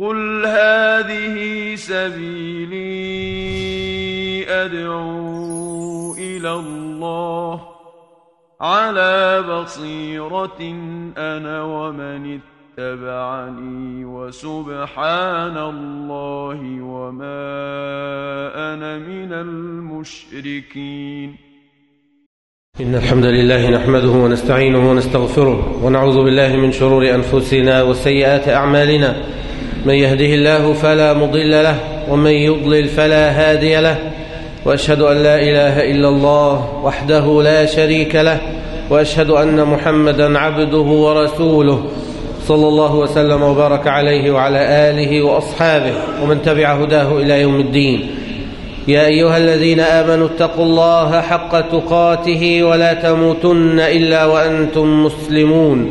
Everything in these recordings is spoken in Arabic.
قل هذه سبيلي أدعو إلى الله على بصيرة أنا ومن اتبعني وسبحان الله وما أنا من المشركين إن الحمد لله نحمده ونستعينه ونستغفره ونعوذ بالله من شرور أنفسنا وسيئات أعمالنا من يهده الله فلا مضل له ومن يضلل فلا هادي له وأشهد أن لا إله إلا الله وحده لا شريك له وأشهد أن محمدا عبده ورسوله. صلى الله وسلم وبارك عليه وعلى آله وأصحابه ومن تبع هداه إلى يوم الدين. يا أيها الذين آمنوا اتقوا الله حق تقاته ولا تموتن إلا وأنتم مسلمون.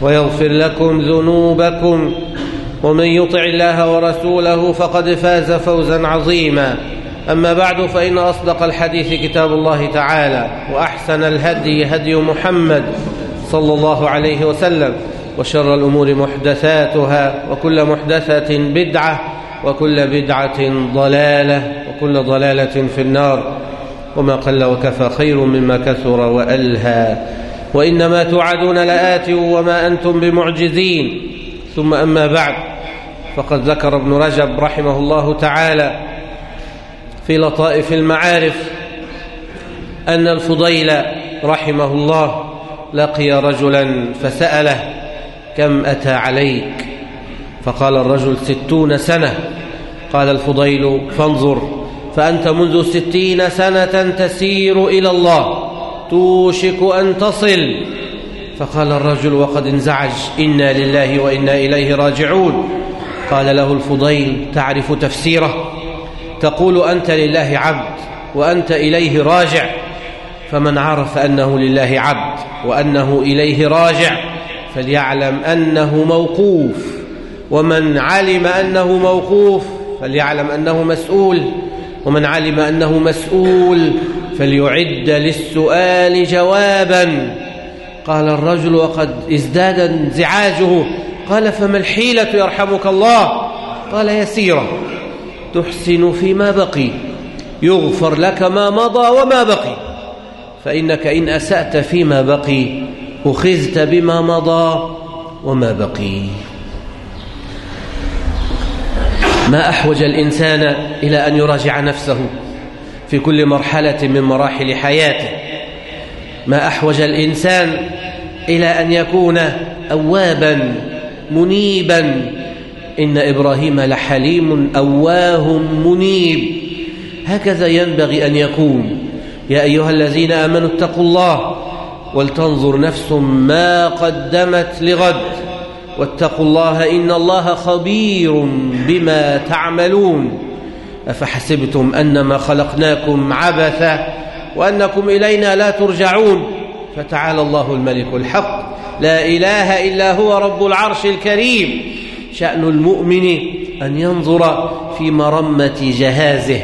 ويغفر لكم ذنوبكم ومن يطع الله ورسوله فقد فاز فوزا عظيما. أما بعد فإن أصدق الحديث كتاب الله تعالى وأحسن الهدي هدي محمد صلى الله عليه وسلم وشر الأمور محدثاتها وكل محدثة بدعة وكل بدعة ضلالة وكل ضلالة في النار. وما قل وكفى خير مما كثر وألهى. وإنما توعدون لآت وما أنتم بمعجزين. ثم أما بعد فقد ذكر ابن رجب رحمه الله تعالى في لطائف المعارف أن الفضيل رحمه الله لقي رجلا فسأله كم أتى عليك؟ فقال الرجل ستون سنة. قال الفضيل فانظر فأنت منذ ستين سنة تسير إلى الله. توشك أن تصل. فقال الرجل وقد انزعج. إنا لله وإنا إليه راجعون. قال له الفضيل تعرف تفسيره؟ تقول أنت لله عبد وأنت إليه راجع. فمن عرف أنه لله عبد وأنه إليه راجع فليعلم أنه موقوف. ومن علم أنه موقوف فليعلم أنه مسؤول. ومن علم أنه مسؤول فليعد للسؤال جوابا. قال الرجل وقد ازداد انزعاجه. قال فما الحيلة يرحمك الله؟ قال يسيرة تحسن فيما بقي يغفر لك ما مضى وما بقي. فإنك إن أسأت فيما بقي أخذت بما مضى وما بقي. ما أحوج الإنسان إلى أن يراجع نفسه. في كل مرحلة من مراحل حياته. ما أحوج الإنسان إلى أن يكون أوابا منيبا. إن إبراهيم لحليم أواه منيب. هكذا ينبغي أن يكون. يا أيها الذين آمنوا اتقوا الله ولتنظر نفس ما قدمت لغد. واتقوا الله إن الله خبير بما تعملون. أفحسبتم أنما خلقناكم عبثا وأنكم إلينا لا ترجعون؟ فتعالى الله الملك الحق. لا إله إلا هو رب العرش الكريم. شأن المؤمن أن ينظر في مرمة جهازه.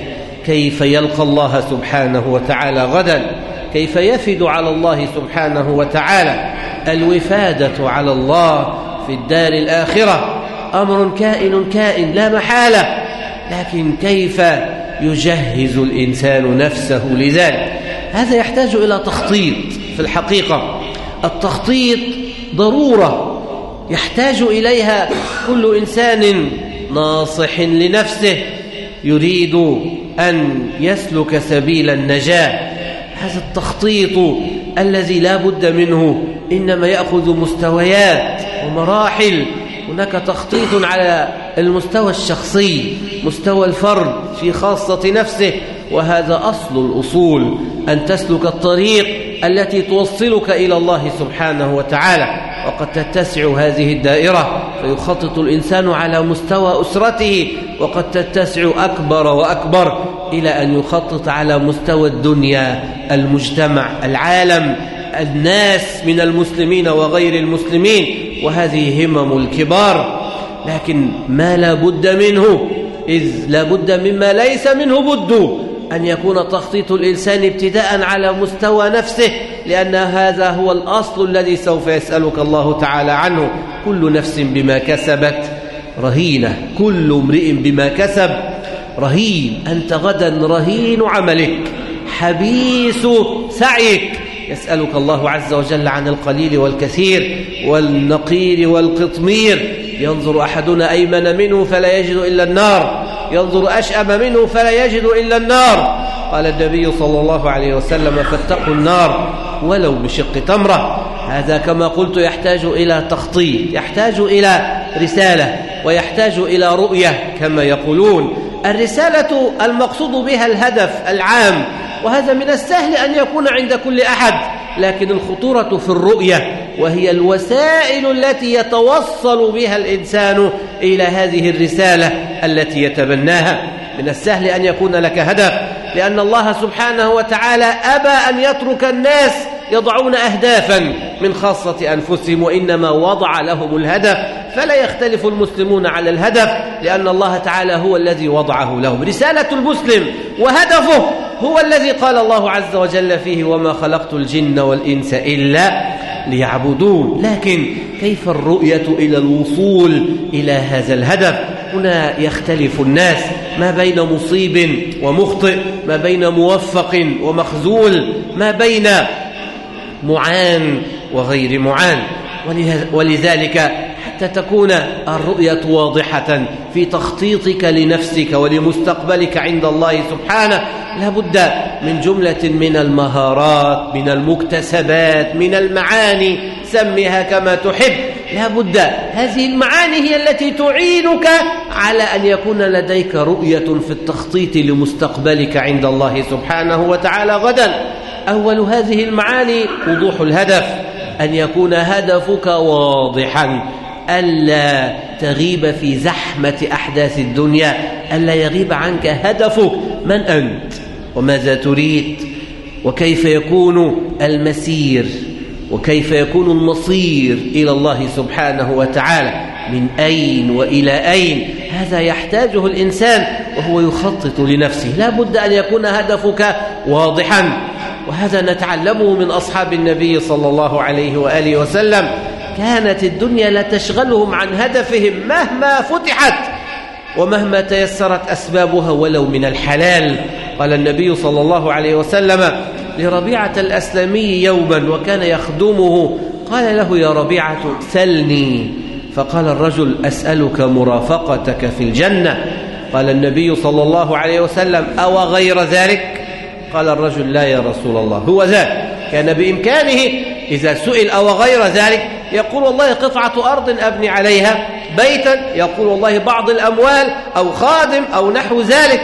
كيف يلقى الله سبحانه وتعالى غدا؟ كيف يفد على الله سبحانه وتعالى؟ الوفادة على الله في الدار الآخرة. أمر كائن كائن لا محالة. لكن كيف يجهز الإنسان نفسه لذلك؟ هذا يحتاج إلى تخطيط في الحقيقة. التخطيط ضرورة يحتاج إليها كل إنسان ناصح لنفسه يريد أن يسلك سبيل النجاة. هذا التخطيط الذي لا بد منه إنما يأخذ مستويات ومراحل. هناك تخطيط على المستوى الشخصي مستوى الفرد في خاصة نفسه وهذا أصل الأصول أن تسلك الطريق التي توصلك إلى الله سبحانه وتعالى. وقد تتسع هذه الدائرة فيخطط الإنسان على مستوى أسرته وقد تتسع أكبر وأكبر إلى أن يخطط على مستوى الدنيا المجتمع العالم الناس من المسلمين وغير المسلمين. وهذه همم الكبار لكن ما لا بد منه إذ لا بد مما ليس منه بد أن يكون تخطيط الإنسان ابتداء على مستوى نفسه لأن هذا هو الأصل الذي سوف يسألك الله تعالى عنه. كل نفس بما كسبت رهينة كل امرئ بما كسب رهين أنت غدا رهين عملك حبيس سعيك. يسألك الله عز وجل عن القليل والكثير والنقير والقطمير. ينظر أحدنا أيمن منه فلا يجد إلا النار. ينظر أشأم منه فلا يجد إلا النار. قال النبي صلى الله عليه وسلم فاتقوا النار ولو بشق تمرة. هذا كما قلت يحتاج إلى تخطيط يحتاج إلى رسالة ويحتاج إلى رؤية كما يقولون. الرسالة المقصود بها الهدف العام وهذا من السهل أن يكون عند كل أحد. لكن الخطورة في الرؤية وهي الوسائل التي يتوصل بها الإنسان إلى هذه الرسالة التي يتبناها. من السهل أن يكون لك هدف لأن الله سبحانه وتعالى أبى أن يترك الناس يضعون أهدافا من خاصة أنفسهم وإنما وضع لهم الهدف. فلا يختلف المسلمون على الهدف لأن الله تعالى هو الذي وضعه لهم. رسالة المسلم وهدفه هو الذي قال الله عز وجل فيه وما خلقت الجن والإنس إلا ليعبدون لكن كيف الرؤية إلى الوصول إلى هذا الهدف؟ هنا يختلف الناس. ما بين مصيب ومخطئ ما بين موفق ومخزول ما بين معان وغير معان. ولذلك حتى تكون الرؤية واضحة في تخطيطك لنفسك ولمستقبلك عند الله سبحانه. لا بد من جملة من المهارات من المكتسبات من المعاني. سمها كما تحب. لا بد. هذه المعاني هي التي تعينك على أن يكون لديك رؤية في التخطيط لمستقبلك عند الله سبحانه وتعالى غدا. أول هذه المعاني وضوح الهدف أن يكون هدفك واضحا ألا تغيب في زحمة أحداث الدنيا ألا يغيب عنك هدفك. من أنت؟ وماذا تريد؟ وكيف يكون المسير؟ وكيف يكون المصير إلى الله سبحانه وتعالى؟ من أين وإلى أين؟ هذا يحتاجه الإنسان وهو يخطط لنفسه. لا بد أن يكون هدفك واضحا. وهذا نتعلمه من أصحاب النبي صلى الله عليه وآله وسلم. كانت الدنيا لا تشغلهم عن هدفهم مهما فتحت ومهما تيسرت أسبابها ولو من الحلال. قال النبي صلى الله عليه وسلم لربيعة الأسلمي يوما وكان يخدمه. قال له يا ربيعة سلني فقال الرجل أسألك مرافقتك في الجنة. قال النبي صلى الله عليه وسلم أو غير ذلك؟ قال الرجل لا يا رسول الله هو ذاك. كان بإمكانه إذا سئل أو غير ذلك يقول والله قطعة أرض أبني عليها بيتا يقول والله بعض الأموال أو خادم أو نحو ذلك.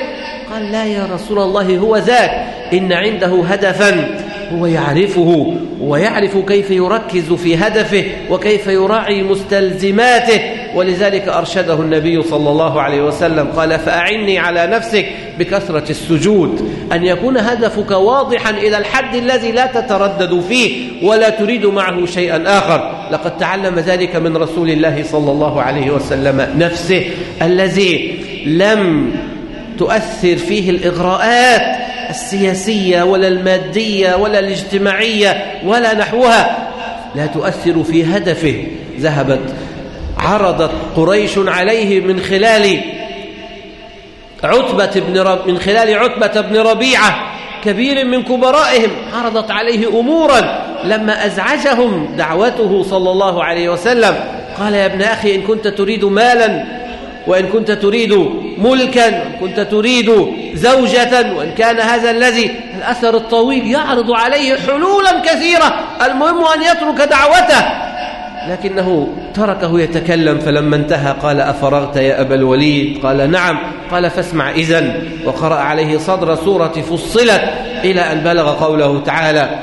قال لا يا رسول الله هو ذاك. إن عنده هدفا هو يعرفه ويعرف كيف يركز في هدفه وكيف يراعي مستلزماته. ولذلك أرشده النبي صلى الله عليه وسلم قال فأعني على نفسك بكثرة السجود أن يكون هدفك واضحا إلى الحد الذي لا تتردد فيه ولا تريد معه شيئا آخر. لقد تعلم ذلك من رسول الله صلى الله عليه وسلم نفسه الذي لم تؤثر فيه الإغراءات السياسية ولا المادية ولا الاجتماعية ولا نحوها لا تؤثر في هدفه ذهبت عرضت قريش عليه من خلال عتبة بن رب من خلال عتبة بن ربيعة كبير من كبرائهم عرضت عليه أمورا. لما أزعجهم دعوته صلى الله عليه وسلم قال يا ابن أخي إن كنت تريد مالا وإن كنت تريد ملكا وإن كنت تريد زوجة وإن كان هذا الذي الأثر الطويل يعرض عليه حلولا كثيرة المهم أن يترك دعوته. لكنه تركه يتكلم فلما انتهى قال أفرغت يا أبا الوليد؟ قال نعم. قال فاسمع إذن. وقرأ عليه صدر سورة فصلت إلى أن بلغ قوله تعالى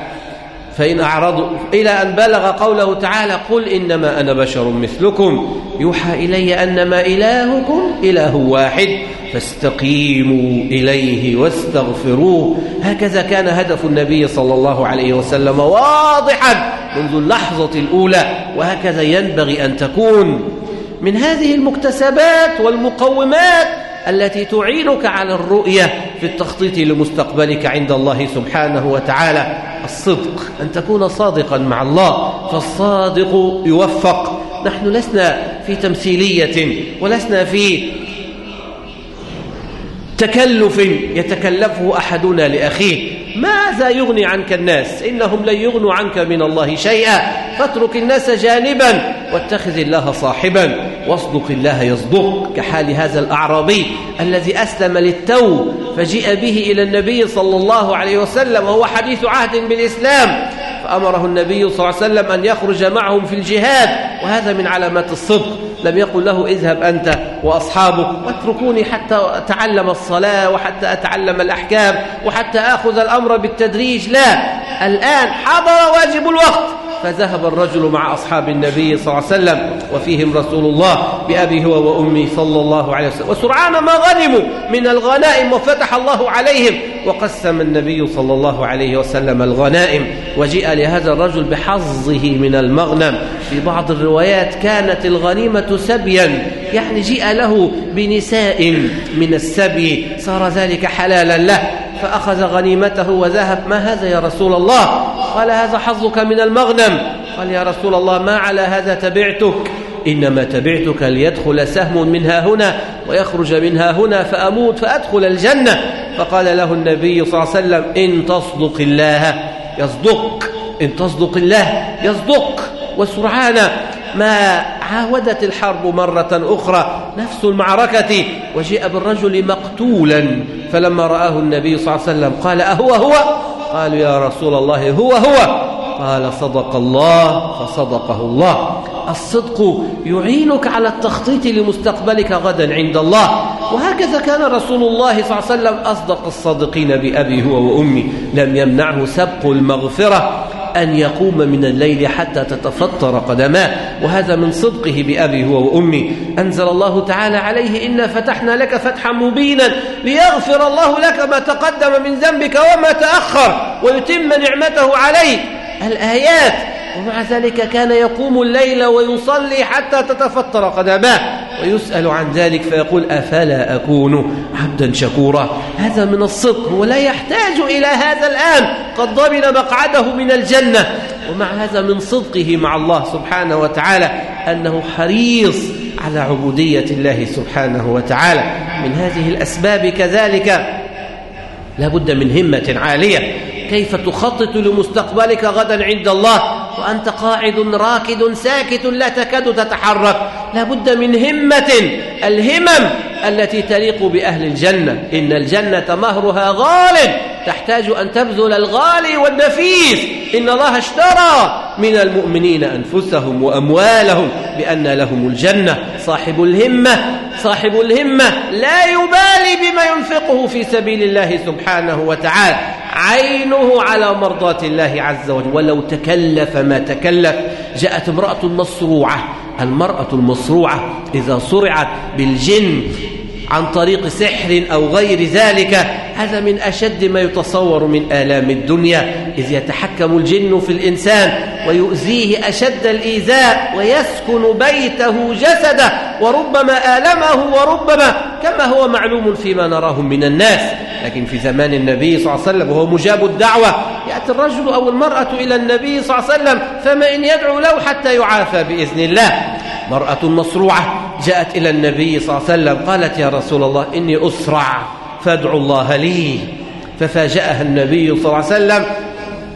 فإن أعرضوا إلى أن بلغ قوله تعالى قل إنما أنا بشر مثلكم يوحى إلي أنما إلهكم إله واحد فاستقيموا إليه واستغفروه. هكذا كان هدف النبي صلى الله عليه وسلم واضحا منذ اللحظة الأولى وهكذا ينبغي أن تكون. من هذه المكتسبات والمقومات التي تعينك على الرؤية في التخطيط لمستقبلك عند الله سبحانه وتعالى. الصدق أن تكون صادقا مع الله فالصادق يوفق. نحن لسنا في تمثيلية ولسنا في تكلف يتكلفه أحدنا لأخيه. ماذا يغني عنك الناس؟ إنهم لن يغنوا عنك من الله شيئا. فاترك الناس جانبا واتخذ الله صاحبا. واصدق الله يصدق. كحال هذا الأعرابي الذي أسلم للتو فجيء به إلى النبي صلى الله عليه وسلم وهو حديث عهد بالإسلام. فأمره النبي صلى الله عليه وسلم أن يخرج معهم في الجهاد وهذا من علامات الصدق. لم يقل له اذهب أنت وأصحابك واتركوني حتى أتعلم الصلاة وحتى أتعلم الأحكام وحتى أخذ الأمر بالتدريج. لا الآن حضر واجب الوقت. فذهب الرجل مع أصحاب النبي صلى الله عليه وسلم وفيهم رسول الله بأبي هو وأمي صلى الله عليه وسلم. وسرعان ما غنموا من الغنائم وفتح الله عليهم. وقسم النبي صلى الله عليه وسلم الغنائم وجيء لهذا الرجل بحظه من المغنم. في بعض الروايات كانت الغنيمة سبيا يعني جيء له بنساء من السبي صار ذلك حلالا له. فأخذ غنيمته وذهب ما هذا يا رسول الله؟ قال هذا حظك من المغنم. قال يا رسول الله ما على هذا تبعتك؟ إنما تبعتك ليدخل سهم منها هنا ويخرج منها هنا فأموت فأدخل الجنة. فقال له النبي صلى الله عليه وسلم إن تصدق الله يصدق إن تصدق الله يصدق. وسرعان ما عاودت الحرب مرة أخرى نفس المعركة وجيء بالرجل مقتولا فلما رآه النبي صلى الله عليه وسلم قال أهو هو قالوا يا رسول الله هو هو؟ قال صدق الله فصدقه الله. الصدق يعينك على التخطيط لمستقبلك غدا عند الله. وهكذا كان رسول الله صلى الله عليه وسلم أصدق الصادقين بأبي هو وأمي. لم يمنعه سبق المغفرة. أن يقوم من الليل حتى تتفطر قدماه. وهذا من صدقه بأبي هو وأمي. أنزل الله تعالى عليه إنا فتحنا لك فتحا مبينا ليغفر الله لك ما تقدم من ذنبك وما تأخر ويتم نعمته عليك. الآيات. ومع ذلك كان يقوم الليل ويصلي حتى تتفطر قدماه. ويسأل عن ذلك فيقول أفلا أكون عبدا شكورا؟ هذا من الصدق هو لا يحتاج إلى هذا الآن. قد ضمن مقعده من الجنة. ومع هذا من صدقه مع الله سبحانه وتعالى أنه حريص على عبودية الله سبحانه وتعالى. من هذه الأسباب كذلك لابد من همة عالية. كيف تخطط لمستقبلك غدا عند الله؟ وأنت قاعد راكد ساكت لا تكاد تتحرك. لابد من همة. الهمم التي تليق بأهل الجنة. إن الجنة مهرها غال. تحتاج أن تبذل الغالي والنفيس. إن الله اشترى من المؤمنين أنفسهم وأموالهم بأن لهم الجنة. صاحب الهمة صاحب الهمة لا يبالي بما ينفقه في سبيل الله سبحانه وتعالى. عينه على مرضاة الله عز وجل. ولو تكلف ما تكلف جاءت امرأة مصروعة المرأة المصروعة إذا صرعت بالجن عن طريق سحر أو غير ذلك هذا من أشد ما يتصور من آلام الدنيا إذ يتحكم الجن في الإنسان ويؤذيه أشد الإيذاء ويسكن بيته جسده وربما آلمه وربما كما هو معلوم فيما نراه من الناس. لكن في زمان النبي صلى الله عليه وسلم وهو مجاب الدعوة يأتي الرجل أو المرأة إلى النبي صلى الله عليه وسلم فما إن يدعو له حتى يعافى بإذن الله. مرأة مصروعة جاءت إلى النبي صلى الله عليه وسلم قالت يا رسول الله إني أسرع فادعوا الله لي. ففاجأها النبي صلى الله عليه وسلم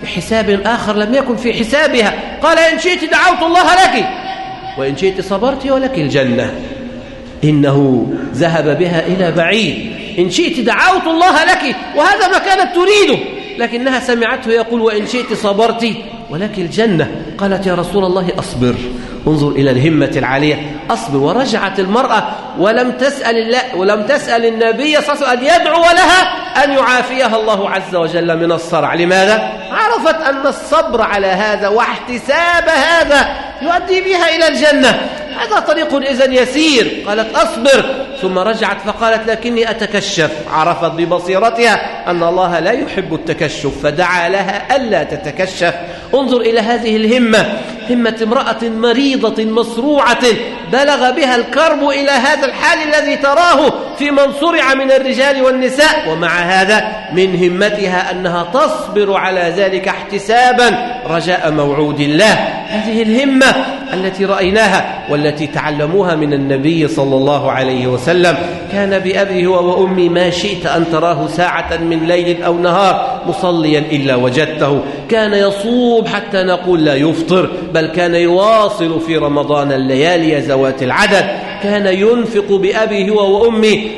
بحساب آخر لم يكن في حسابها. قال إن شئت دعوت الله لك. وإن شئت صبرت ولك الجنة. إنه ذهب بها إلى بعيد. إن شئت دعوت الله لك وهذا ما كانت تريده. لكنها سمعته يقول وإن شئت صبرت ولكن الجنة قالت يا رسول الله أصبر انظر إلى الهمة العالية أصبر ورجعت المرأة ولم تسأل الله ولم تسأل النبي صلى الله عليه وسلم أن يدعو لها أن يعافيها الله عز وجل من الصرع. لماذا؟ عرفت أن الصبر على هذا واحتساب هذا يؤدي بها إلى الجنة. هذا طريق إذن يسير. قالت أصبر ثم رجعت فقالت لكني أتكشف. عرفت ببصيرتها أن الله لا يحب التكشف فدعا لها ألا تتكشف. انظر إلى هذه الهمة همة امرأة مريضة مصروعة بلغ بها الكرب إلى هذا الحال الذي تراه في من صرع من الرجال والنساء. ومع هذا من همتها أنها تصبر على ذلك احتسابا رجاء موعود الله. هذه الهمة التي رأيناها والتي تعلموها من النبي صلى الله عليه وسلم. كان بأبي هو وأمي ما شئت أن تراه ساعة من ليل أو نهار مصليا إلا وجدته. كان يصوب حتى نقول لا يفطر بل كان يواصل في رمضان الليالي ذوات العدد. كان ينفق بأبي هو وأمي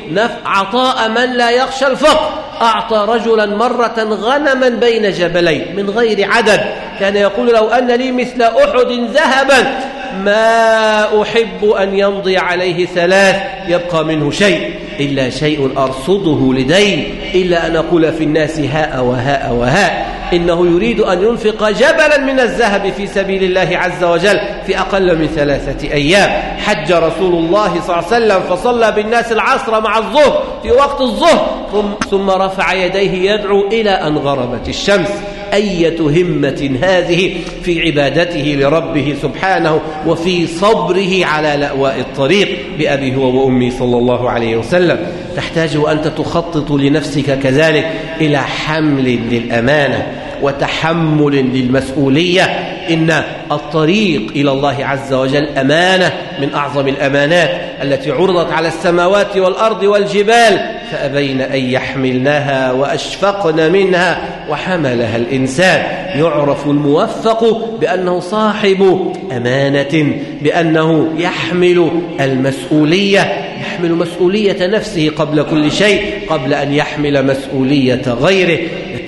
عطاء من لا يخشى الفقر. أعطى رجلا مرة غنما بين جبلين من غير عدد. كان يقول لو أن لي مثل أحد ذهبا ما أحب أن يمضي عليه ثلاث يبقى منه شيء إلا شيء أرصده لدين إلا أن أقول في الناس هاء وهاء وهاء. إنه يريد أن ينفق جبلا من الذهب في سبيل الله عز وجل في أقل من ثلاثة أيام. حج رسول الله صلى الله عليه وسلم فصلى بالناس العصر مع الظهر في وقت الظهر ثم رفع يديه يدعو إلى أن غربت الشمس. أية همة هذه في عبادته لربه سبحانه وفي صبره على لأواء الطريق بأبي هو وأمي صلى الله عليه وسلم. تحتاج أنت تخطط لنفسك كذلك إلى حمل للأمانة. وتحمل للمسؤولية. إن الطريق إلى الله عز وجل أمانة من أعظم الأمانات التي عرضت على السماوات والأرض والجبال. فأبين أن يحملنها وأشفقن منها وحملها الإنسان. يعرف الموفق بأنه صاحب أمانة بأنه يحمل المسؤولية يحمل مسؤولية نفسه قبل كل شيء قبل أن يحمل مسؤولية غيره.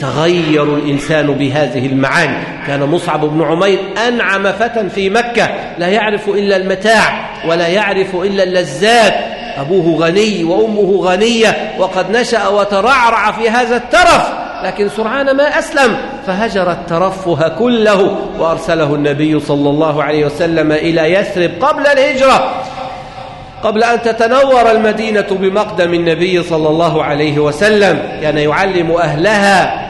يتغير الإنسان بهذه المعاني. كان مصعب بن عمير أنعم فتى في مكة. لا يعرف إلا المتاع ولا يعرف إلا اللذات. أبوه غني وأمه غنية وقد نشأ وترعرع في هذا الترف. لكن سرعان ما أسلم فهجر الترفه كله وأرسله النبي صلى الله عليه وسلم إلى يثرب قبل الهجرة. قبل أن تتنور المدينة بمقدم النبي صلى الله عليه وسلم. كان يعلم أهلها.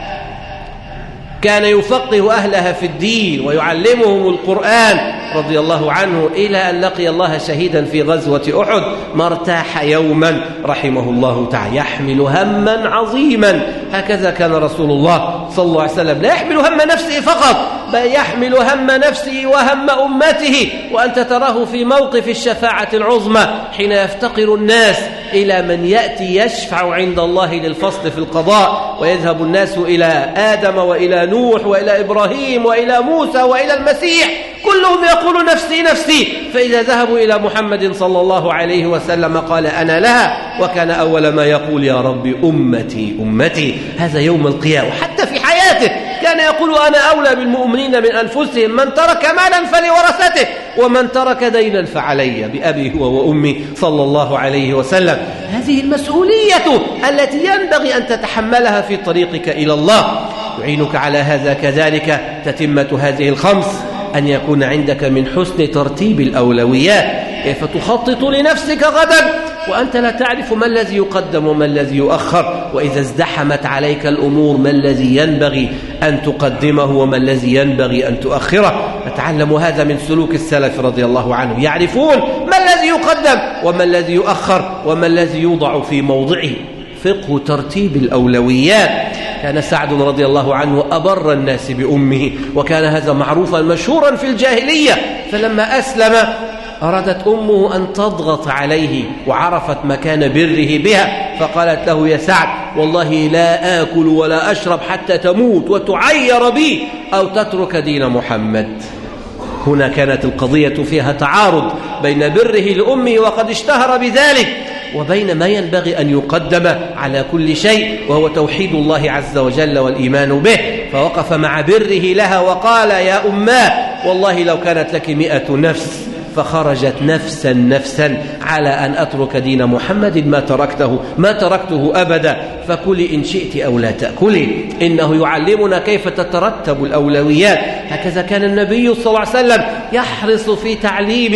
كان يفقه أهلها في الدين ويعلمهم القرآن رضي الله عنه إلى أن لقي الله شهيدا في غزوة أحد ما ارتاح يوما رحمه الله تعالى. يحمل هما عظيما. هكذا كان رسول الله صلى الله عليه وسلم. لا يحمل هم نفسه فقط. بل يحمل هم نفسه وهم أمته وأنت تراه في موقف الشفاعة العظمى حين يفتقر الناس إلى من يأتي يشفع عند الله للفصل في القضاء ويذهب الناس إلى آدم وإلى نوح وإلى إبراهيم وإلى موسى وإلى المسيح كلهم يقول نفسي نفسي. فإذا ذهبوا إلى محمد صلى الله عليه وسلم قال أنا لها وكان أول ما يقول يا رب أمتي أمتي هذا يوم القيامة. حياته كان يقول أنا أولى بالمؤمنين من أنفسهم من ترك مالا فلورثته ومن ترك دينا فعلي بأبي هو وأمي صلى الله عليه وسلم. هذه المسؤولية التي ينبغي أن تتحملها في طريقك إلى الله. يعينك على هذا كذلك. تتمة هذه الخمس أن يكون عندك من حسن ترتيب الأولويات. كيف تخطط لنفسك غدا؟ وأنت لا تعرف ما الذي يقدم وما الذي يؤخر وإذا ازدحمت عليك الأمور ما الذي ينبغي أن تقدمه وما الذي ينبغي أن تؤخره. نتعلم هذا من سلوك السلف رضي الله عنه يعرفون ما الذي يقدم وما الذي يؤخر وما الذي يوضع في موضعه. فقه ترتيب الأولويات. كان سعد رضي الله عنه أبر الناس بأمه وكان هذا معروفا مشهورا في الجاهلية. فلما أسلم أرادت أمه أن تضغط عليه وعرفت مكان بره بها فقالت له يا سعد والله لا آكل ولا أشرب حتى تموت وتعير بي أو تترك دين محمد. هنا كانت القضية فيها تعارض بين بره لأمه وقد اشتهر بذلك وبين ما ينبغي أن يقدم على كل شيء وهو توحيد الله عز وجل والإيمان به. فوقف مع بره لها وقال يا أماه والله لو كانت لك مئة نفس فخرجت نفسا نفسا على أن أترك دين محمد ما تركته ما تركته أبدا. فكلي إن شئت أو لا تأكلي إنه يعلمنا كيف تترتب الأولويات. هكذا كان النبي صلى الله عليه وسلم يحرص في تعليم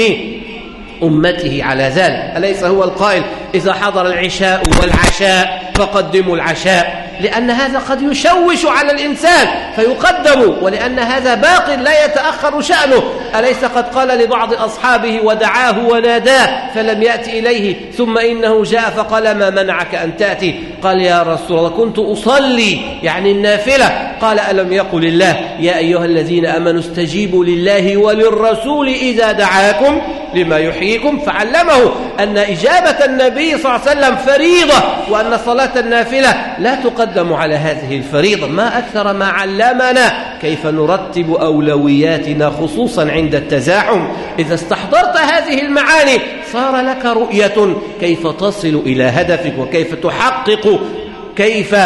أمته على ذلك. أليس هو القائل؟ إذا حضر العشاء والعشاء فقدموا العشاء لأن هذا قد يشوش على الإنسان فيقدم ولأن هذا باق لا يتأخر شأنه. أليس قد قال لبعض أصحابه ودعاه وناداه فلم يأتي إليه ثم إنه جاء فقال ما منعك أن تأتي قال يا رسول الله كنت أصلي يعني النافلة قال ألم يقل الله يا أيها الذين أمنوا استجيبوا لله وللرسول إذا دعاكم لما يحييكم فعلمه أن إجابة النبي صلى الله عليه وسلم فريضة وأن صلاة النافلة لا تقدم على هذه الفريضة. ما أكثر ما علمنا كيف نرتب أولوياتنا خصوصا عند التزاحم. إذا استحضرت هذه المعاني صار لك رؤية كيف تصل إلى هدفك وكيف تحقق كيف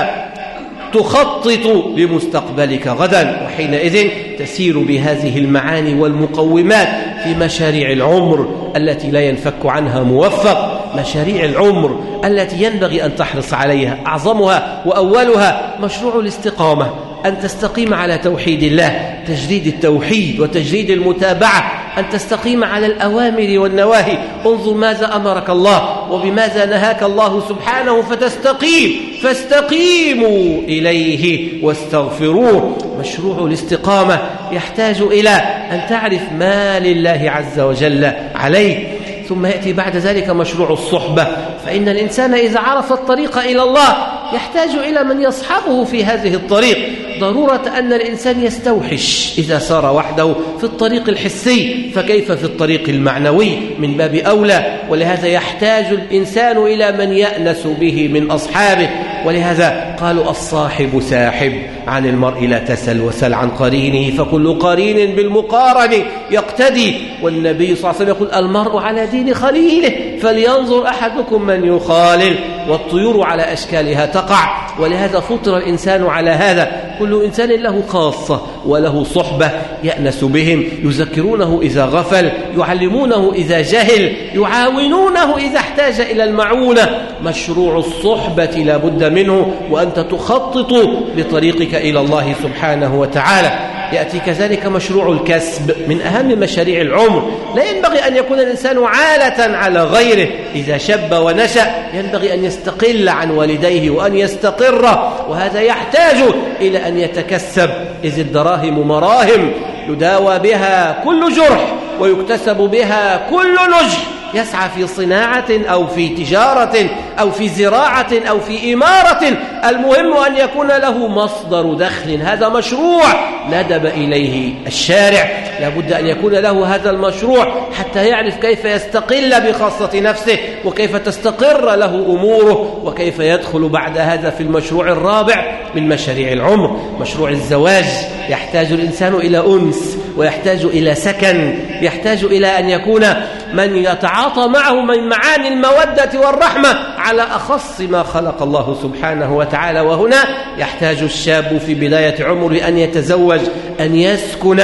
تخطط لمستقبلك غدا وحينئذ تسير بهذه المعاني والمقومات في مشاريع العمر التي لا ينفك عنها موفق مشاريع العمر التي ينبغي أن تحرص عليها أعظمها وأولها مشروع الاستقامة أن تستقيم على توحيد الله تجريد التوحيد وتجريد المتابعة أن تستقيم على الأوامر والنواهي. انظر ماذا أمرك الله وبماذا نهاك الله سبحانه فتستقيم. فاستقيموا إليه واستغفروه. مشروع الاستقامة يحتاج إلى أن تعرف ما لله عز وجل عليك ثم يأتي بعد ذلك مشروع الصحبة. فإن الإنسان إذا عرف الطريق إلى الله يحتاج إلى من يصحبه في هذه الطريق. ضرورة أن الإنسان يستوحش إذا سار وحده في الطريق الحسي فكيف في الطريق المعنوي؟ من باب أولى ولهذا يحتاج الإنسان إلى من يأنس به من أصحابه. ولهذا قالوا الصاحب ساحب عن المرء لا تسل وسل عن قرينه فكل قرين بالمقارن يقتدي. والنبي صلى الله عليه وسلم يقول المرء على دين خليله فلينظر أحدكم من يخالل. والطيور على أشكالها تقع ولهذا فطر الإنسان على هذا. كل إنسان له خاصة وله صحبة يأنس بهم يذكرونه إذا غفل يعلمونه إذا جهل يعاونونه إذا احتاج إلى المعونة. مشروع الصحبة لا بد منه وأنت تخطط لطريقك إلى الله سبحانه وتعالى. يأتي كذلك مشروع الكسب من أهم مشاريع العمر. لا ينبغي أن يكون الإنسان عالة على غيره. إذا شب ونشأ ينبغي أن يستقل عن والديه وأن يستقر وهذا يحتاج إلى أن يتكسب. إذ الدراهم مراهم يداوى بها كل جرح ويكتسب بها كل نجح. يسعى في صناعة أو في تجارة أو في زراعة أو في إمارة المهم أن يكون له مصدر دخل. هذا مشروع ندب إليه الشارع. لابد أن يكون له هذا المشروع حتى يعرف كيف يستقل بخاصة نفسه وكيف تستقر له أموره وكيف يدخل بعد هذا في المشروع الرابع من مشاريع العمر. مشروع الزواج يحتاج الإنسان إلى أنس ويحتاج إلى سكن يحتاج إلى أن يكون من يتعاطى معه من معاني المودة والرحمة. على أخص ما خلق الله سبحانه وتعالى. وهنا يحتاج الشاب في بداية عمره أن يتزوج أن يسكن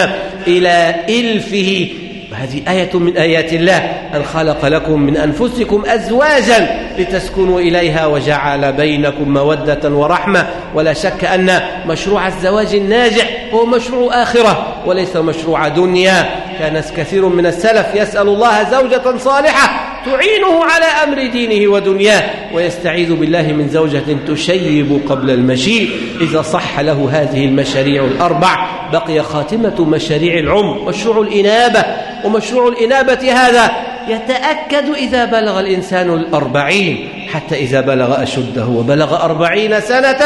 إلى إلفه. هذه آية من آيات الله أن خلق لكم من أنفسكم أزواجا لتسكنوا إليها وجعل بينكم مودة ورحمة. ولا شك أن مشروع الزواج الناجح هو مشروع آخرة وليس مشروع دنيا. كان كثير من السلف يسأل الله زوجة صالحة تعينه على أمر دينه ودنياه ويستعيذ بالله من زوجة تشيب قبل المشيب إذا صح له هذه المشاريع الأربع بقي خاتمة مشاريع العمر مشروع الإنابة ومشروع الإنابة هذا يتأكد إذا بلغ الإنسان الأربعين حتى إذا بلغ أشده وبلغ أربعين سنة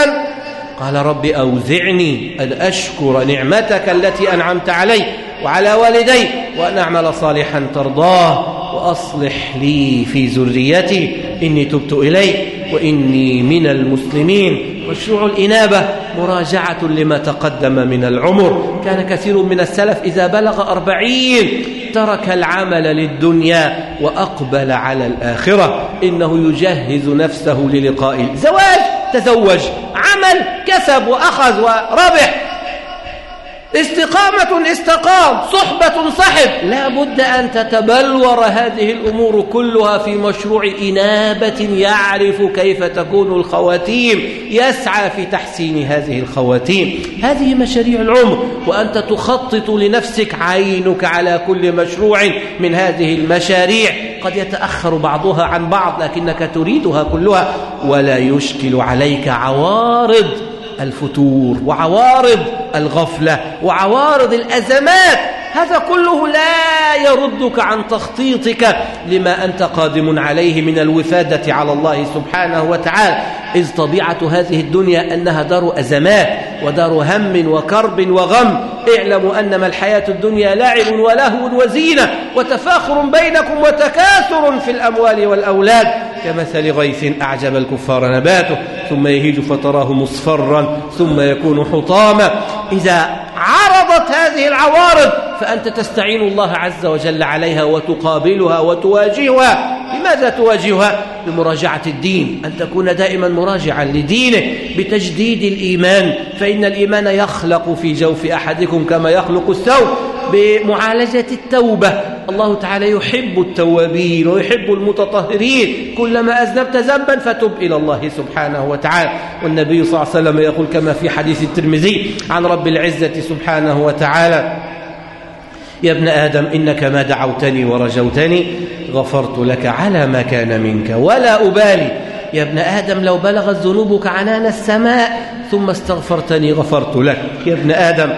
قال رب أوزعني أن أشكر نعمتك التي أنعمت علي وعلى والدي وأن أعمل صالحا ترضاه وأصلح لي في ذريتي إني تبت إليك وإني من المسلمين. مشروع الإنابة مراجعة لما تقدم من العمر. كان كثير من السلف إذا بلغ أربعين ترك العمل للدنيا وأقبل على الآخرة. إنه يجهز نفسه للقاء. زواج تزوج عمل كسب وأخذ وربح. استقامة استقام صحبة صحب. لا بد أن تتبلور هذه الأمور كلها في مشروع إنابة يعرف كيف تكون الخواتيم يسعى في تحسين هذه الخواتيم. هذه مشاريع العمر وأنت تخطط لنفسك عينك على كل مشروع من هذه المشاريع. قد يتأخر بعضها عن بعض لكنك تريدها كلها. ولا يشكل عليك عوارض الفتور وعوارض الغفلة وعوارض الأزمات هذا كله لا يردك عن تخطيطك لما أنت قادم عليه من الوفادة على الله سبحانه وتعالى. إذ طبيعة هذه الدنيا أنها دار أزمات ودار هم وكرب وغم. اعلموا أنما الحياة الدنيا لعب ولهو وزينة وتفاخر بينكم وتكاثر في الأموال والأولاد. كمثل غيث أعجب الكفار نباته ثم يهيج فتراه مصفرا ثم يكون حطاما. إذا عرضت هذه العوارض فأنت تستعين الله عز وجل عليها وتقابلها وتواجهها. لماذا تواجهها؟ بمراجعة الدين. أن تكون دائما مراجعا لدينه. بتجديد الإيمان. فإن الإيمان يخلق في جوف أحدكم كما يخلق الثوب. بمعالجة التوبة. الله تعالى يحب التوابين ويحب المتطهرين. كلما أذنبت ذنبا فتب إلى الله سبحانه وتعالى. والنبي صلى الله عليه وسلم يقول كما في حديث الترمذي عن رب العزة سبحانه وتعالى يا ابن آدم إنك ما دعوتني ورجوتني غفرت لك على ما كان منك ولا أبالي. يا ابن آدم لو بلغت ذنوبك عنان السماء ثم استغفرتني غفرت لك. يا ابن آدم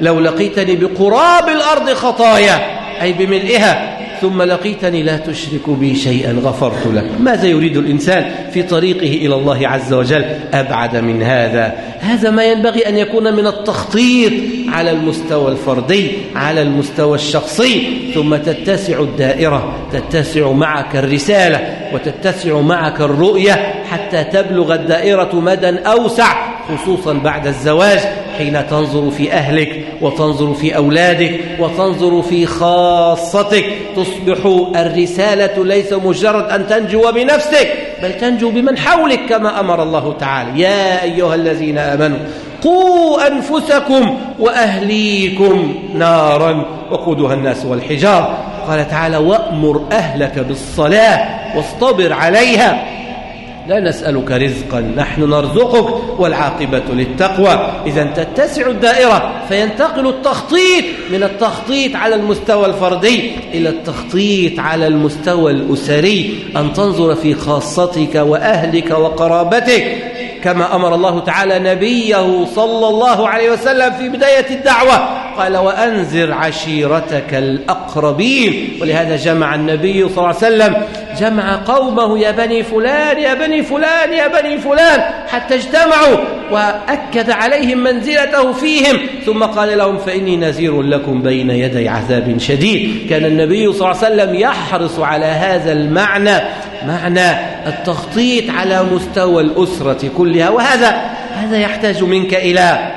لو لقيتني بقراب الأرض خطايا أي بملئها ثم لقيتني لا تشرك بي شيئا غفرت لك. ماذا يريد الإنسان في طريقه إلى الله عز وجل؟ أبعد من هذا. هذا ما ينبغي أن يكون من التخطيط على المستوى الفردي على المستوى الشخصي. ثم تتسع الدائرة تتسع معك الرسالة وتتسع معك الرؤية حتى تبلغ الدائرة مدى أوسع. خصوصا بعد الزواج حين تنظر في أهلك وتنظر في أولادك وتنظر في خاصتك تصبح الرسالة ليس مجرد أن تنجو بنفسك بل تنجو بمن حولك كما أمر الله تعالى. يا أيها الذين آمنوا قوا أنفسكم وأهليكم نارا وقودها الناس والحجار. قال تعالى وأمر أهلك بالصلاة واصطبر عليها. لا نسألك رزقا نحن نرزقك والعاقبة للتقوى. إذا تتسع الدائرة. فينتقل التخطيط من التخطيط على المستوى الفردي إلى التخطيط على المستوى الأسري. أن تنظر في خاصتك وأهلك وقرابتك. كما أمر الله تعالى نبيه صلى الله عليه وسلم في بداية الدعوة. قال وأنذر عشيرتك الأقربين. ولهذا جمع النبي صلى الله عليه وسلم جمع قومه يا بني فلان يا بني فلان يا بني فلان. حتى اجتمعوا. وأكد عليهم منزلته فيهم. ثم قال لهم فإني نذير لكم بين يدي عذاب شديد. كان النبي صلى الله عليه وسلم يحرص على هذا المعنى معنى التخطيط على مستوى الأسرة كلها وهذا هذا يحتاج منك إلى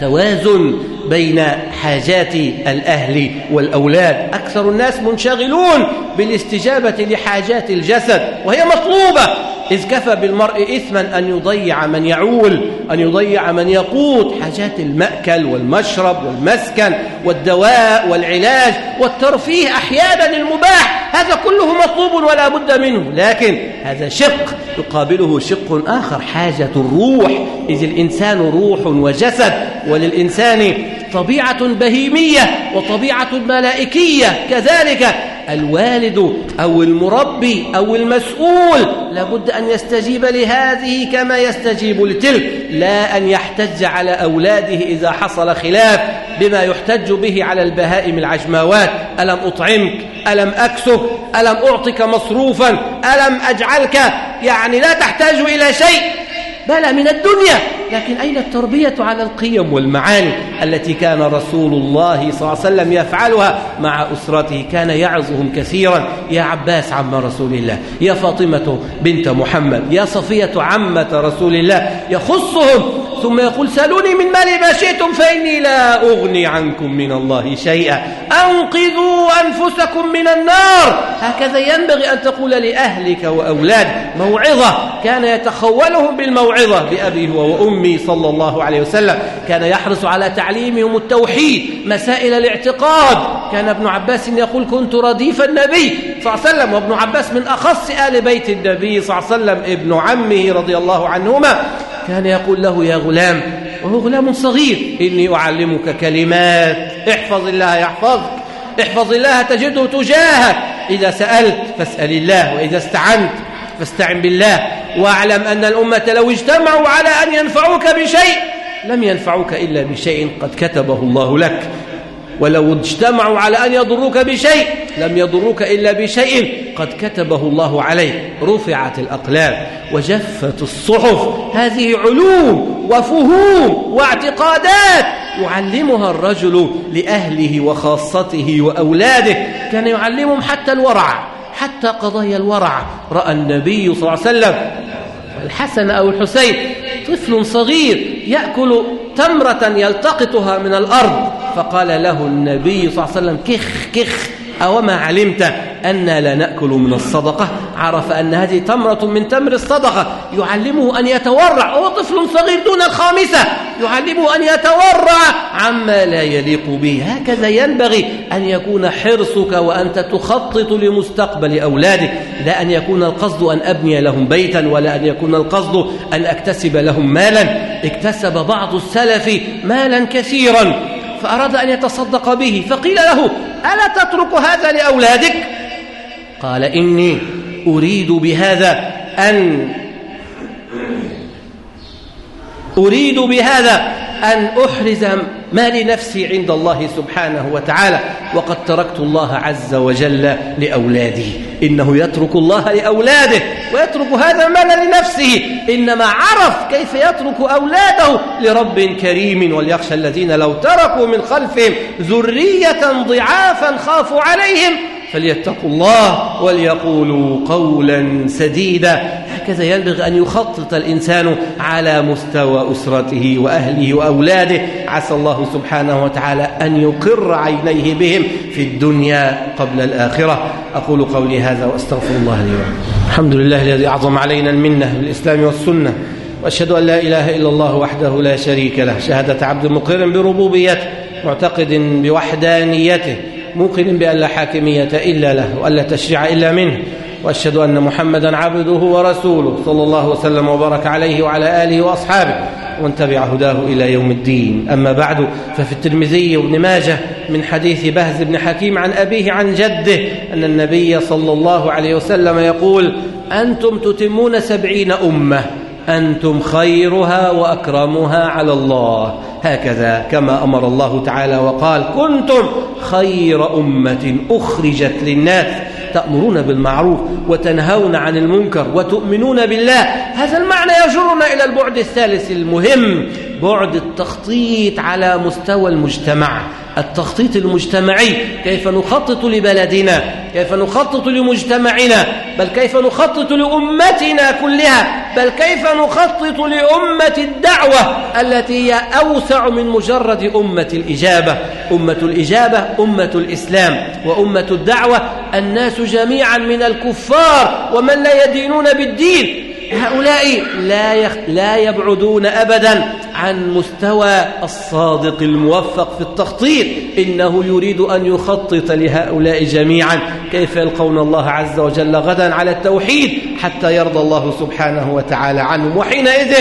توازن بين حاجات الأهل والأولاد. أكثر الناس منشغلون بالاستجابة لحاجات الجسد وهي مطلوبة. إذ كفى بالمرء إثما أن يضيع من يعول أن يضيع من يقوت حاجات المأكل والمشرب والمسكن والدواء والعلاج والترفيه أحيانا المباح هذا كله مطلوب ولا بد منه. لكن هذا شق يقابله شق آخر حاجة الروح. إذ الإنسان روح وجسد وللإنسان طبيعة بهيمية وطبيعة ملائكية. كذلك الوالد أو المربي أو المسؤول لابد أن يستجيب لهذه كما يستجيب لتلك لا أن يحتج على أولاده إذا حصل خلاف بما يحتج به على البهائم العجماوات. ألم أطعمك؟ ألم أكسك ألم أعطك مصروفا؟ ألم أجعلك؟ يعني لا تحتاج إلى شيء بلى من الدنيا. لكن أين التربية على القيم والمعاني التي كان رسول الله صلى الله عليه وسلم يفعلها مع أسرته؟ كان يعظهم كثيرا. يا عباس عم رسول الله يا فاطمة بنت محمد يا صفية عمة رسول الله يخصهم ثم يقول سألوني من مالي ما شئتم فإني لا أغني عنكم من الله شيئا. أنقذوا أنفسكم من النار. هكذا ينبغي أن تقول لأهلك وأولادك موعظة. كان يتخولهم بالموعظة. بأبي وأمي صلى الله عليه وسلم. كان يحرص على تعليمهم التوحيد. مسائل الاعتقاد. كان ابن عباس يقول كنت رديف النبي صلى الله عليه وسلم. وابن عباس من أخص آل بيت النبي صلى الله عليه وسلم. ابن عمه رضي الله عنهما. كان يقول له يا غلام وهو غلام صغير إني أعلمك كلمات احفظ الله يحفظك احفظ الله تجده تجاهك إذا سألت فاسأل الله وإذا استعنت فاستعن بالله واعلم أن الأمة لو اجتمعوا على أن ينفعوك بشيء لم ينفعوك إلا بشيء قد كتبه الله لك ولو اجتمعوا على أن يضروك بشيء لم يضروك إلا بشيء قد كتبه الله عليك رفعت الأقلام وجفت الصحف. هذه علوم وفهوم واعتقادات يعلمها الرجل لأهله وخاصته وأولاده. كان يعلمهم حتى الورع حتى قضايا الورع. رأى النبي صلى الله عليه وسلم الحسن أو الحسين طفل صغير يأكل تمرة يلتقطها من الأرض. فقال له النبي صلى الله عليه وسلم كخ كخ أوما علمت أنا لا نأكل من الصدقة؟ عرف أن هذه تمرة من تمر الصدقة. يعلمه أن يتورع هو طفل صغير دون الخامسة. يعلمه أن يتورع عما لا يليق به. هكذا ينبغي أن يكون حرصك وأنت تخطط لمستقبل أولادك. لا أن يكون القصد أن أبني لهم بيتا ولا أن يكون القصد أن أكتسب لهم مالا. اكتسب بعض السلف مالا كثيرا. فأراد أن يتصدق به فقيل له ألا تترك هذا لأولادك؟ قال إني أريد بهذا أن أريد بهذا أن أحرز ما لنفسي عند الله سبحانه وتعالى. وقد تركت الله عز وجل لأولادي. إنه يترك الله لأولاده. ويترك هذا المال لنفسه. إنما عرف كيف يترك أولاده لرب كريم. وليخشى الذين لو تركوا من خلفهم ذرية ضعافا خافوا عليهم. فليتقوا الله وليقولوا قولا سديدا. هكذا ينبغي أن يخطط الإنسان على مستوى أسرته وأهله وأولاده. عسى الله سبحانه وتعالى أن يقر عينيه بهم في الدنيا قبل الآخرة. أقول قولي هذا وأستغفر الله لي الحمد لله الذي أعظم علينا المنة بالإسلام والسنة. وأشهد أن لا إله إلا الله وحده لا شريك له. شهادة عبد مقر بربوبيته معتقد بوحدانيته. موقن بأن لا حاكمية إلا له وأن لا تشريع إلا منه. وأشهد أن محمدا عبده ورسوله صلى الله وسلم وبارك عليه وعلى آله وأصحابه ومن تبع هداه إلى يوم الدين. أما بعد ففي الترمذي وابن ماجه من حديث بهز بن حكيم عن أبيه عن جده أن النبي صلى الله عليه وسلم يقول أنتم تتمون سبعين أمة أنتم خيرها وأكرمها على الله. هكذا كما أمر الله تعالى وقال كنتم خير أمة أخرجت للناس تأمرون بالمعروف وتنهون عن المنكر وتؤمنون بالله. هذا المعنى يجرنا إلى البعد الثالث المهم بعد التخطيط على مستوى المجتمع. التخطيط المجتمعي كيف نخطط لبلدنا؟ كيف نخطط لمجتمعنا؟ بل كيف نخطط لأمتنا كلها؟ بل كيف نخطط لأمة الدعوة التي هي أوسع من مجرد أمة الإجابة؟ أمة الإجابة أمة الإسلام. وأمة الدعوة الناس جميعا من الكفار ومن لا يدينون بالدين. هؤلاء لا. لا يبعدون ابدا عن مستوى الصادق الموفق في التخطيط. إنه يريد أن يخطط لهؤلاء جميعا. كيف يلقون الله عز وجل غدا على التوحيد حتى يرضى الله سبحانه وتعالى عنهم. وحينئذ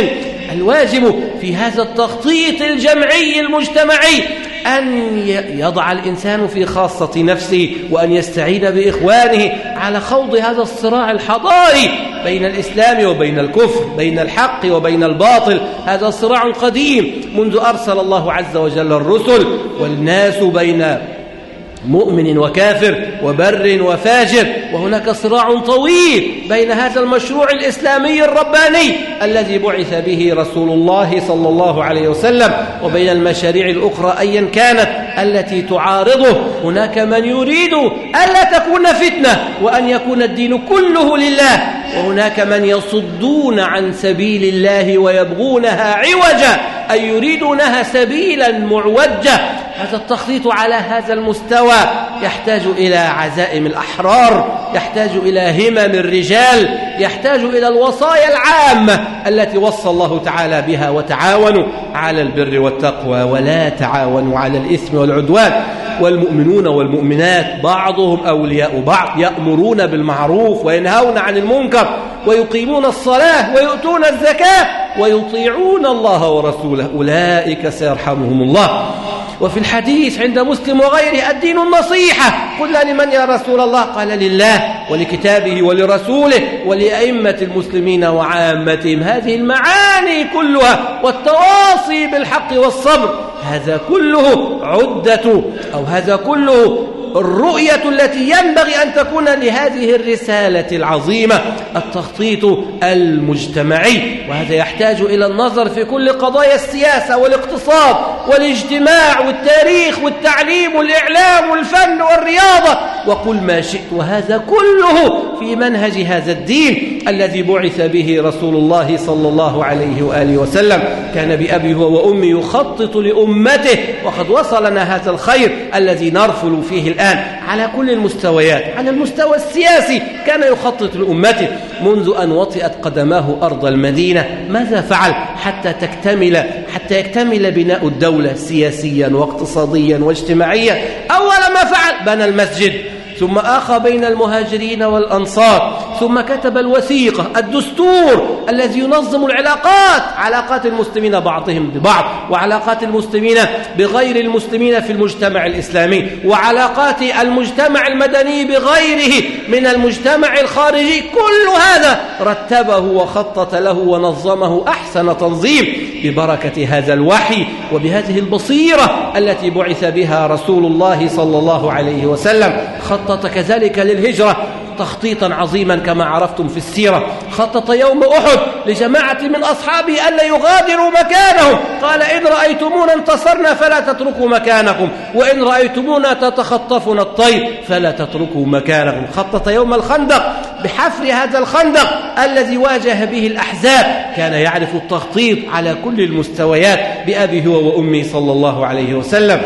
الواجب في هذا التخطيط الجمعي المجتمعي أن يضع الإنسان في خاصة نفسه وأن يستعين بإخوانه على خوض هذا الصراع الحضاري بين الإسلام وبين الكفر بين الحق وبين الباطل. هذا صراع قديم منذ أرسل الله عز وجل الرسل والناس بين مؤمن وكافر وبر وفاجر وهناك صراع طويل بين هذا المشروع الإسلامي الرباني الذي بعث به رسول الله صلى الله عليه وسلم وبين المشاريع الأخرى أيا كانت التي تعارضه. هناك من يريد ألا تكون فتنة وأن يكون الدين كله لله وهناك من يصدون عن سبيل الله ويبغونها عوجا. أي يريدونها سبيلا معوجا هذا التخطيط على هذا المستوى يحتاج إلى عزائم الأحرار يحتاج إلى همم الرجال يحتاج إلى الوصايا العامة التي وصى الله تعالى بها وتعاونوا على البر والتقوى ولا تعاونوا على الإثم والعدوان. والمؤمنون والمؤمنات بعضهم أولياء بعض يأمرون بالمعروف وينهون عن المنكر ويقيمون الصلاة ويؤتون الزكاة ويطيعون الله ورسوله. أولئك سيرحمهم الله. وفي الحديث عند مسلم وغيره الدين النصيحة. قلنا لمن يا رسول الله؟ قال لله ولكتابه ولرسوله ولأئمة المسلمين وعامتهم. هذه المعاني كلها والتواصي بالحق والصبر هذا كله عدة أو هذا كله الرؤية التي ينبغي أن تكون لهذه الرسالة العظيمة التخطيط المجتمعي. وهذا يحتاج إلى النظر في كل قضايا السياسة والاقتصاد والاجتماع والتاريخ والتعليم والإعلام والفن والرياضة وقل ما شئت. وهذا كله في منهج هذا الدين الذي بعث به رسول الله صلى الله عليه وآله وسلم. كان بأبي وأمي يخطط لأمته وقد وصلنا هذا الخير الذي نرفل فيه الآن على كل المستويات على المستوى السياسي كان يخطط لأمته منذ أن وطئت قدماه أرض المدينة ماذا فعل حتى تكتمل حتى يكتمل بناء الدولة سياسيا واقتصاديا واجتماعيا؟ أول ما فعل بنى المسجد ثم آخى بين المهاجرين والأنصار. ثم كتب الوثيقة الدستور الذي ينظم العلاقات علاقات المسلمين بعضهم ببعض وعلاقات المسلمين بغير المسلمين في المجتمع الإسلامي وعلاقات المجتمع المدني بغيره من المجتمع الخارجي كل هذا رتبه وخطط له ونظمه أحسن تنظيم ببركة هذا الوحي وبهذه البصيرة التي بعث بها رسول الله صلى الله عليه وسلم. خطط كذلك للهجرة تخطيطا عظيما كما عرفتم في السيرة. خطط يوم أحد لجماعة من أصحابه ألا يغادروا مكانهم. قال إن رأيتمونا انتصرنا فلا تتركوا مكانكم وإن رأيتمونا تتخطفنا الطير فلا تتركوا مكانكم. خطط يوم الخندق بحفر هذا الخندق الذي واجه به الأحزاب كان يعرف التخطيط على كل المستويات بأبي هو وأمي صلى الله عليه وسلم.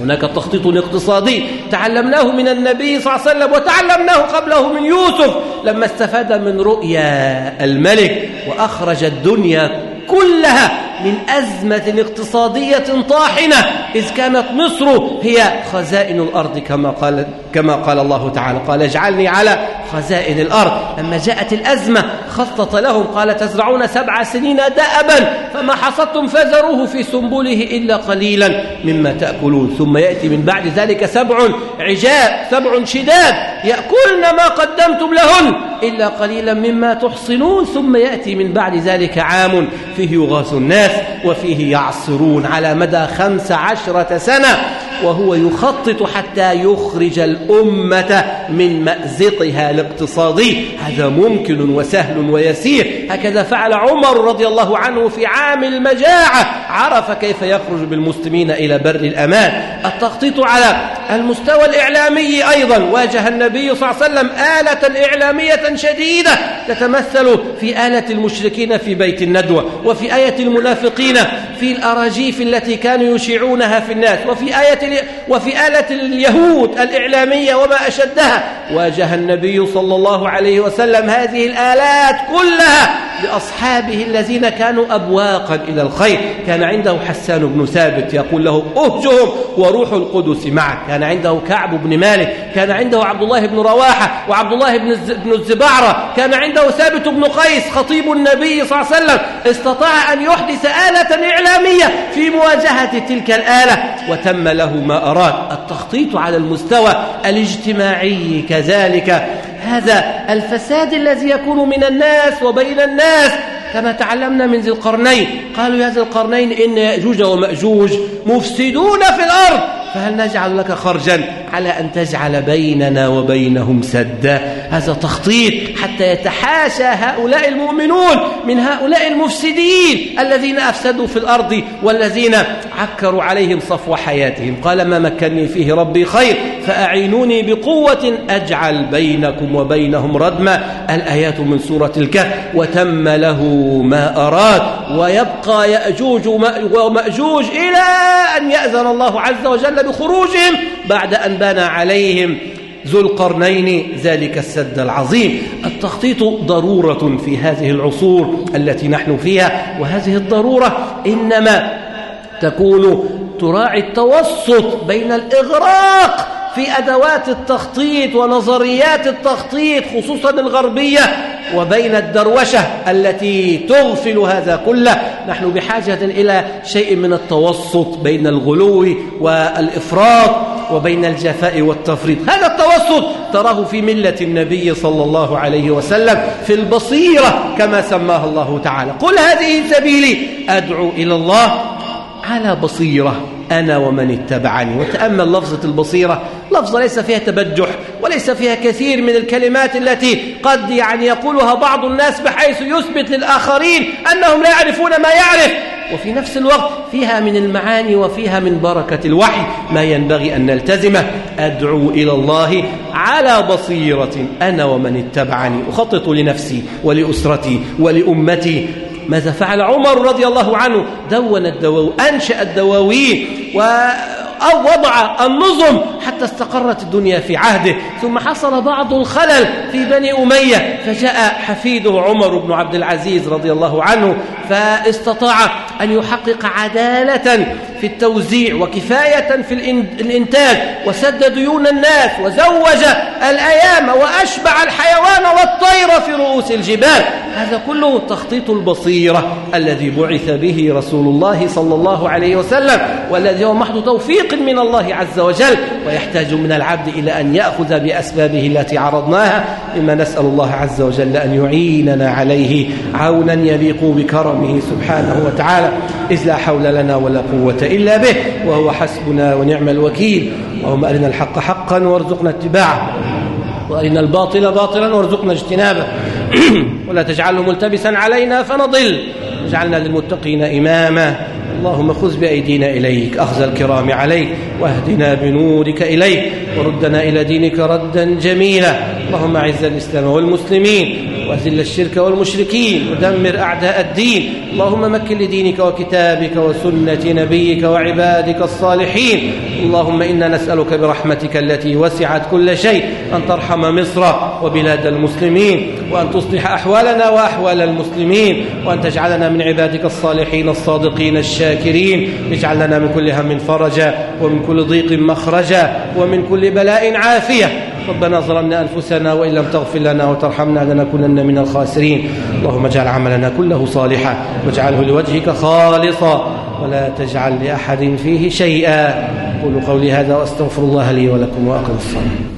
هناك تخطيط اقتصادي. تعلمناه من النبي صلى الله عليه وسلم وتعلمناه قبله من يوسف. لما استفاد من رؤيا الملك وأخرج الدنيا كلها من أزمة اقتصادية طاحنة. إذ كانت مصر هي خزائن الأرض كما قال, كما قال الله تعالى. قال اجعلني على خزائن الأرض. لما جاءت الأزمة خطط لهم قال تزرعون سبع سنين دأبا فما حصدتم فذروه في سنبله إلا قليلا مما تأكلون. ثم يأتي من بعد ذلك سبع عجاب سبع شداد يأكلن ما قدمتم لهن إلا قليلا مما تحصنون. ثم يأتي من بعد ذلك عام فيه يغاث الناس. وفيه يعصرون على مدى خمس عشرة سنة وهو يخطط حتى يخرج الأمة من مأزقها الاقتصادي. هذا ممكن وسهل ويسير هكذا فعل عمر رضي الله عنه في عام المجاعة. عرف كيف يخرج بالمسلمين إلى بر الأمان. التخطيط على المستوى الإعلامي أيضا. واجه النبي صلى الله عليه وسلم آلة إعلامية شديدة تتمثل في آلة المشركين في بيت الندوة وفي آية المنافقين في الأراجيف التي كانوا يشيعونها في الناس وفي آية وفي آلة اليهود الإعلامية وما أشدها واجه النبي صلى الله عليه وسلم هذه الآلات كلها لأصحابه الذين كانوا أبواقا إلى الخير. كان عنده حسان بن ثابت يقول له أهجهم وروح القدس معك. كان عنده كعب بن مالك كان عنده عبد الله بن رواحة وعبد الله بن الزبعرة كان عنده ثابت بن قيس خطيب النبي صلى الله عليه وسلم. استطاع أن يحدث آلة إعلامية في مواجهة تلك الآلة وتم له ما أراد. التخطيط على المستوى الاجتماعي كذلك. هذا الفساد الذي يكون من الناس وبين الناس كما تعلمنا من ذي القرنين. قالوا يا ذي القرنين إن يأجوج ومأجوج مفسدون في الأرض. فهل نجعل لك خرجا؟ على أن تجعل بيننا وبينهم سدا. هذا تخطيط حتى يتحاشى هؤلاء المؤمنون من هؤلاء المفسدين الذين أفسدوا في الأرض والذين عكروا عليهم صفو حياتهم. قال ما مكني فيه ربي خير فأعينوني بقوة أجعل بينكم وبينهم ردما. الآيات من سورة الكهف وتم له ما أراد ويبقى يأجوج ومأجوج إلى أن يأذن الله عز وجل بخروجهم بعد أن بنى عليهم ذو القرنين ذلك السد العظيم. التخطيط ضرورة في هذه العصور التي نحن فيها وهذه الضرورة إنما تكون تراعي التوسط بين الإغراق في أدوات التخطيط ونظريات التخطيط خصوصا الغربية وبين الدروشة التي تغفل هذا كله. نحن بحاجة إلى شيء من التوسط بين الغلو والإفراط وبين الجفاء والتفريط. هذا التوسط تراه في ملة النبي صلى الله عليه وسلم في البصيرة كما سماها الله تعالى. قل هذه سبيلي أدعو إلى الله على بصيرة. أنا ومن اتبعني. وتأمل لفظة البصيرة. لفظة ليس فيها تبجح وليس فيها كثير من الكلمات التي قد يعني يقولها بعض الناس بحيث يثبت للآخرين أنهم لا يعرفون ما يعرف. وفي نفس الوقت فيها من المعاني وفيها من بركة الوحي ما ينبغي أن نلتزمه. أدعو إلى الله على بصيرة أنا ومن اتبعني. أخطط لنفسي ولأسرتي ولأمتي ماذا فعل عمر رضي الله عنه؟ دون الدواوين أنشأ الدواوين و أو وضع النظم حتى استقرت الدنيا في عهده. ثم حصل بعض الخلل في بني أمية فجاء حفيده عمر بن عبد العزيز رضي الله عنه فاستطاع أن يحقق عدالة في التوزيع وكفاية في الإنتاج وسد ديون الناس وزوج الأيام وأشبع الحيوان والطير في رؤوس الجبال. هذا كله تخطيط البصيرة الذي بعث به رسول الله صلى الله عليه وسلم والذي هو محض توفيق من الله عز وجل. ويحتاج من العبد إلى أن يأخذ بأسبابه التي عرضناها. لما نسأل الله عز وجل أن يعيننا عليه عونا يليق بكرمه سبحانه وتعالى. إذ لا حول لنا ولا قوة إلا به وهو حسبنا ونعم الوكيل. اللهم أرنا الحق حقا وارزقنا اتباعه وأرنا الباطل باطلا وارزقنا اجتنابه. ولا تجعله ملتبسا علينا فنضل. اجعلنا للمتقين إماما. اللهم خذ بأيدينا إليك أخذ الكرام عليك واهدنا بنورك إليك وردنا إلى دينك ردا جميلا. اللهم أعز الإسلام والمسلمين. وأذل الشرك والمشركين ودمر أعداء الدين. اللهم مكن لدينك وكتابك وسنة نبيك وعبادك الصالحين. اللهم إنا نسألك برحمتك التي وسعت كل شيء أن ترحم مصر وبلاد المسلمين وأن تصلح أحوالنا وأحوال المسلمين وأن تجعلنا من عبادك الصالحين الصادقين الشاكرين. اجعل لنا من كل هم فرجا ومن كل ضيق مخرجا ومن كل بلاء عافية. ربنا ظلمنا أنفسنا وإن لم تغفر لنا وترحمنا لنكونن من الخاسرين. اللهم اجعل عملنا كله صالحا واجعله لوجهك خالصا ولا تجعل لأحد فيه شيئا. قولوا قولي هذا وأستغفر الله لي ولكم وأقم الصلاة.